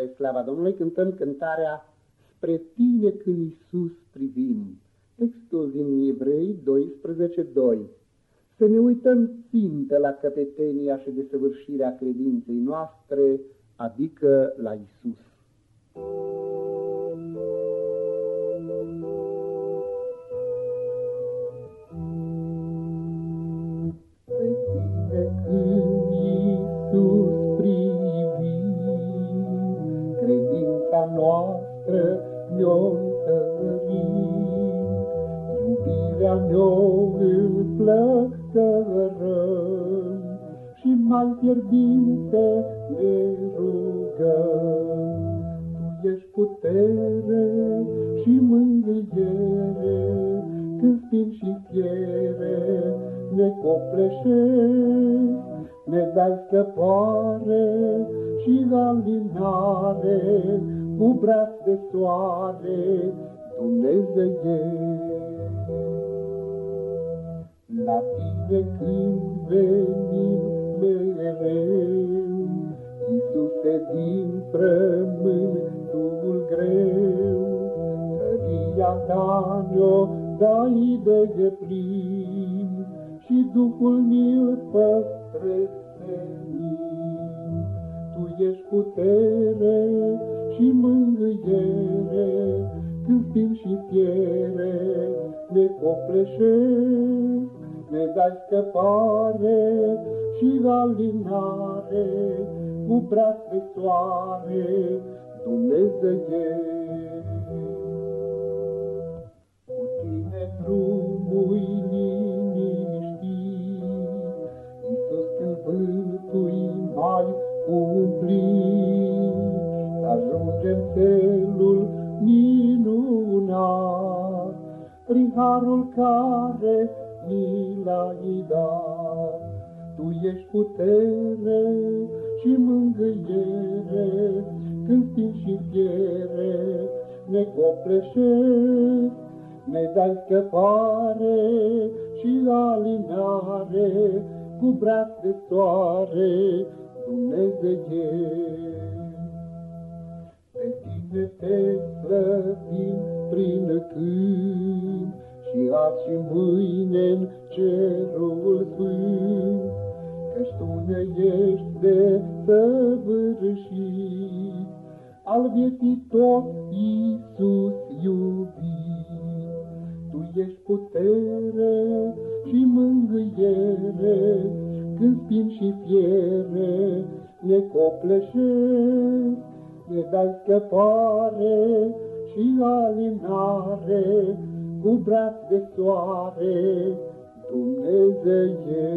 spre slava Domnului, cântăm cântarea Spre tine când Iisus privim. Textul din Evrei 12.2 Să ne uităm țintă la căpetenia și desăvârșirea credinței noastre, adică la Iisus. Noastră ne-o iubirea ne-o înflăcărăm și mai fierbinte ne rugăm. Tu ești putere și mângâiere, când spin și fiere ne copleșești, ne dai scăpare și alinare, cu braț de soare, Dumnezeie. La tine când venim mereu, Iisuse din frământul greu, Tăria ta ne-o dai de plin, Și Duhul mi-l păstrezi Tu ești putere, și mângâiere, când spin și fiere, ne copleșesc, ne dai scăpare și alinare, cu braț de soare, Dumnezeie. Cumplit, ajungem felul minunat, prin harul care mi l-ai dat. Tu ești putere și mângâiere, când spin și fiere, ne copleșesc, ne dai scăpare și alinare, cu braț de soare, Dumnezeie. Pe tine te slăvim prin cânt și azi și mâine în cerul sfânt, Căci tu ne ești de săvârșit, al vieții tot Iisus iubit. Tu ești putere și mângâiere, când spin și fiere ne copleșesc, ne dai scăpare și alinare, cu braț de soare, Dumnezeie.